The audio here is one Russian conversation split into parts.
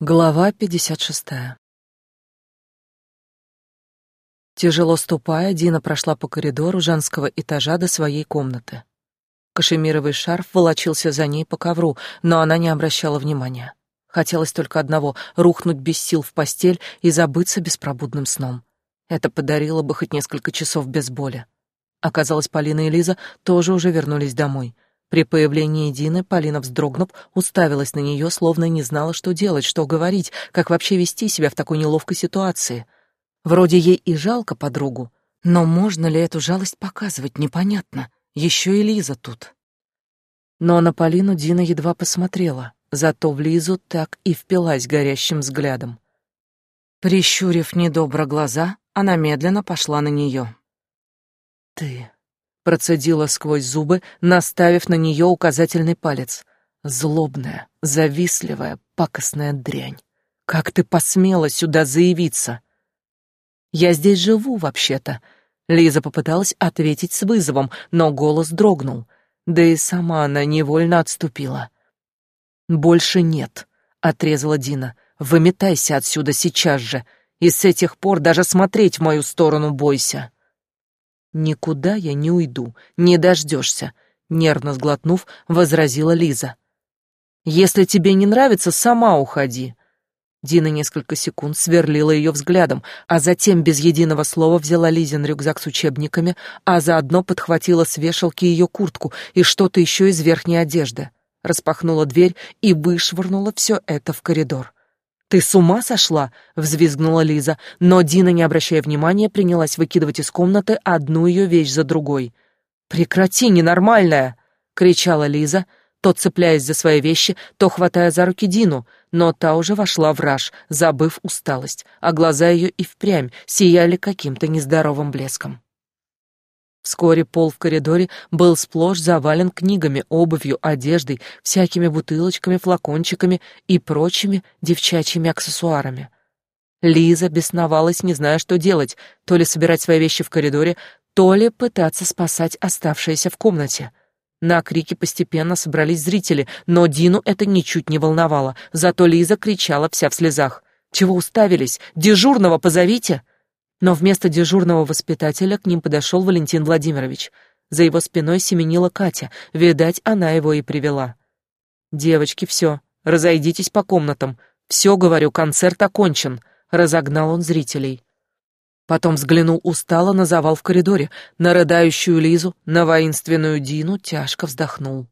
Глава 56. Тяжело ступая, Дина прошла по коридору женского этажа до своей комнаты. Кашемировый шарф волочился за ней по ковру, но она не обращала внимания. Хотелось только одного — рухнуть без сил в постель и забыться беспробудным сном. Это подарило бы хоть несколько часов без боли. Оказалось, Полина и Лиза тоже уже вернулись домой — при появлении Дины Полина, вздрогнув, уставилась на нее, словно не знала, что делать, что говорить, как вообще вести себя в такой неловкой ситуации. Вроде ей и жалко подругу, но можно ли эту жалость показывать, непонятно. Еще и Лиза тут. Но на Полину Дина едва посмотрела, зато в Лизу так и впилась горящим взглядом. Прищурив недобро глаза, она медленно пошла на нее. «Ты процедила сквозь зубы, наставив на нее указательный палец. Злобная, завистливая, пакостная дрянь. Как ты посмела сюда заявиться? Я здесь живу, вообще-то. Лиза попыталась ответить с вызовом, но голос дрогнул. Да и сама она невольно отступила. Больше нет, отрезала Дина. Выметайся отсюда сейчас же. И с этих пор даже смотреть в мою сторону бойся. «Никуда я не уйду, не дождешься», — нервно сглотнув, возразила Лиза. «Если тебе не нравится, сама уходи». Дина несколько секунд сверлила ее взглядом, а затем без единого слова взяла Лизин рюкзак с учебниками, а заодно подхватила с вешалки ее куртку и что-то еще из верхней одежды, распахнула дверь и вышвырнула все это в коридор. «Ты с ума сошла?» — взвизгнула Лиза, но Дина, не обращая внимания, принялась выкидывать из комнаты одну ее вещь за другой. «Прекрати, ненормальная!» — кричала Лиза, то цепляясь за свои вещи, то хватая за руки Дину, но та уже вошла в раж, забыв усталость, а глаза ее и впрямь сияли каким-то нездоровым блеском. Вскоре пол в коридоре был сплошь завален книгами, обувью, одеждой, всякими бутылочками, флакончиками и прочими девчачьими аксессуарами. Лиза бесновалась, не зная, что делать, то ли собирать свои вещи в коридоре, то ли пытаться спасать оставшиеся в комнате. На крики постепенно собрались зрители, но Дину это ничуть не волновало, зато Лиза кричала вся в слезах. «Чего уставились? Дежурного позовите!» Но вместо дежурного воспитателя к ним подошел Валентин Владимирович. За его спиной семенила Катя, видать, она его и привела. «Девочки, все, разойдитесь по комнатам. Все, говорю, концерт окончен», — разогнал он зрителей. Потом взглянул устало на завал в коридоре, на рыдающую Лизу, на воинственную Дину, тяжко вздохнул.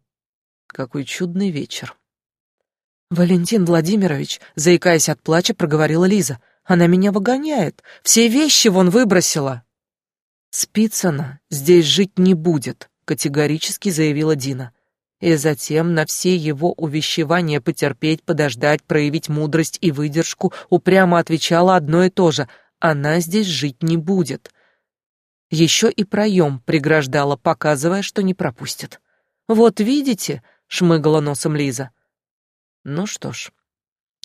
Какой чудный вечер. «Валентин Владимирович», заикаясь от плача, проговорила Лиза, — она меня выгоняет. Все вещи вон выбросила. Спицына здесь жить не будет, категорически заявила Дина. И затем на все его увещевания потерпеть, подождать, проявить мудрость и выдержку упрямо отвечала одно и то же: она здесь жить не будет. Еще и проем преграждала, показывая, что не пропустит. Вот видите, шмыгала носом Лиза. Ну что ж,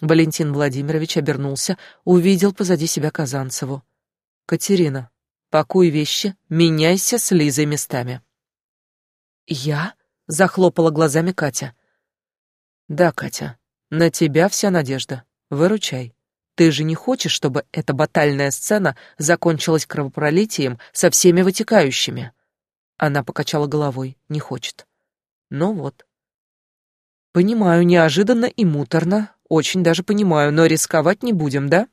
Валентин Владимирович обернулся, увидел позади себя Казанцеву. «Катерина, пакуй вещи, меняйся с Лизой местами». «Я?» — захлопала глазами Катя. «Да, Катя, на тебя вся надежда. Выручай. Ты же не хочешь, чтобы эта батальная сцена закончилась кровопролитием со всеми вытекающими?» Она покачала головой. «Не хочет». «Ну вот». «Понимаю, неожиданно и муторно, очень даже понимаю, но рисковать не будем, да?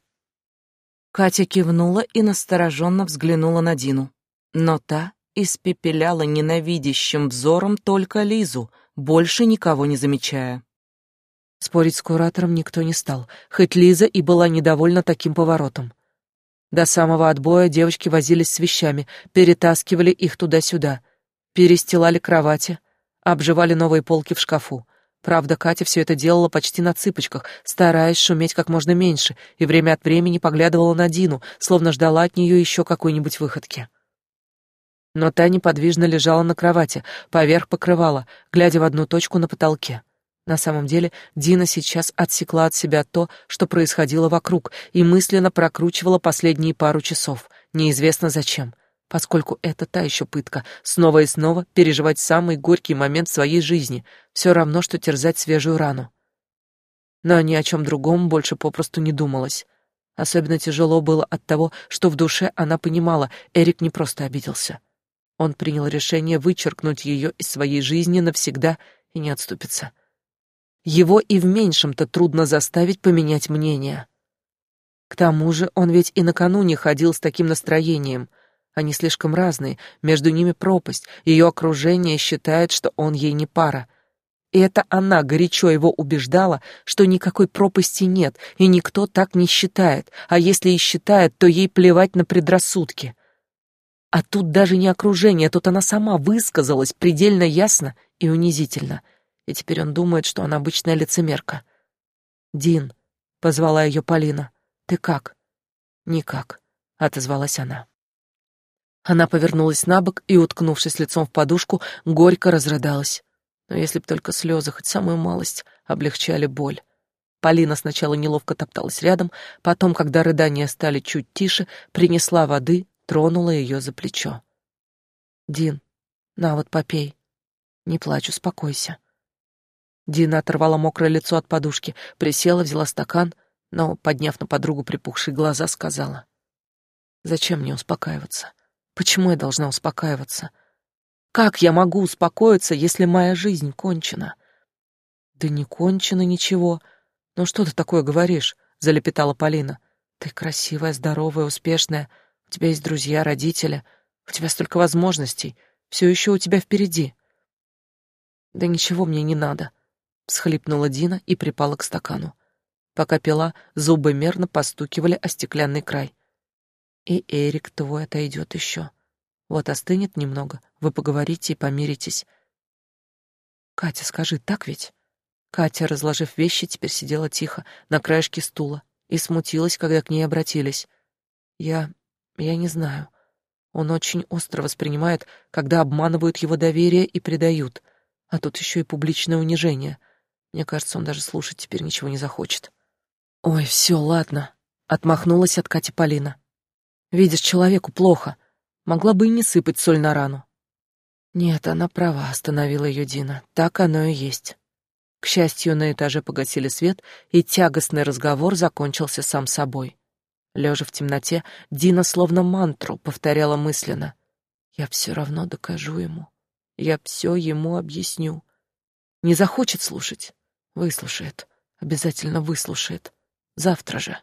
Катя кивнула и настороженно взглянула на Дину. Но та испепеляла ненавидящим взором только Лизу, больше никого не замечая. Спорить с куратором никто не стал, хоть Лиза и была недовольна таким поворотом. До самого отбоя девочки возились с вещами, перетаскивали их туда-сюда, перестилали кровати, обживали новые полки в шкафу. Правда, Катя все это делала почти на цыпочках, стараясь шуметь как можно меньше, и время от времени поглядывала на Дину, словно ждала от нее еще какой-нибудь выходки. Но та неподвижно лежала на кровати, поверх покрывала, глядя в одну точку на потолке. На самом деле, Дина сейчас отсекла от себя то, что происходило вокруг, и мысленно прокручивала последние пару часов, неизвестно зачем — поскольку это та еще пытка, снова и снова переживать самый горький момент своей жизни, все равно, что терзать свежую рану. но ни о чем другом больше попросту не думалось. Особенно тяжело было от того, что в душе она понимала, Эрик не просто обиделся. Он принял решение вычеркнуть ее из своей жизни навсегда и не отступится. Его и в меньшем-то трудно заставить поменять мнение. К тому же он ведь и накануне ходил с таким настроением. Они слишком разные, между ними пропасть, ее окружение считает, что он ей не пара. И это она горячо его убеждала, что никакой пропасти нет, и никто так не считает, а если и считает, то ей плевать на предрассудки. А тут даже не окружение, тут она сама высказалась предельно ясно и унизительно. И теперь он думает, что она обычная лицемерка. «Дин», — позвала ее Полина, — «ты как?» «Никак», — отозвалась она. Она повернулась на бок и, уткнувшись лицом в подушку, горько разрыдалась. Но если б только слезы, хоть самую малость, облегчали боль. Полина сначала неловко топталась рядом, потом, когда рыдания стали чуть тише, принесла воды, тронула ее за плечо. «Дин, на вот попей. Не плачь, успокойся». Дина оторвала мокрое лицо от подушки, присела, взяла стакан, но, подняв на подругу припухшие глаза, сказала. «Зачем мне успокаиваться? Почему я должна успокаиваться? Как я могу успокоиться, если моя жизнь кончена?» «Да не кончено ничего. Ну что ты такое говоришь?» — залепетала Полина. «Ты красивая, здоровая, успешная». У тебя есть друзья, родители, у тебя столько возможностей, все еще у тебя впереди. Да ничего мне не надо, всхлипнула Дина и припала к стакану. Пока пила, зубы мерно постукивали о стеклянный край. И Эрик твой отойдет еще. Вот остынет немного, вы поговорите и помиритесь. Катя, скажи, так ведь? Катя, разложив вещи, теперь сидела тихо на краешке стула и смутилась, когда к ней обратились. Я я не знаю. Он очень остро воспринимает, когда обманывают его доверие и предают. А тут еще и публичное унижение. Мне кажется, он даже слушать теперь ничего не захочет. Ой, все, ладно. Отмахнулась от Кати Полина. Видишь, человеку плохо. Могла бы и не сыпать соль на рану. Нет, она права, остановила ее Дина. Так оно и есть. К счастью, на этаже погасили свет, и тягостный разговор закончился сам собой. Лежа в темноте, Дина словно мантру повторяла мысленно. «Я все равно докажу ему. Я все ему объясню. Не захочет слушать? Выслушает. Обязательно выслушает. Завтра же».